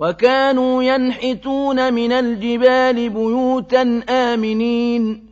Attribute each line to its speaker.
Speaker 1: وكانوا ينحتون من الجبال بيوتا آمنين.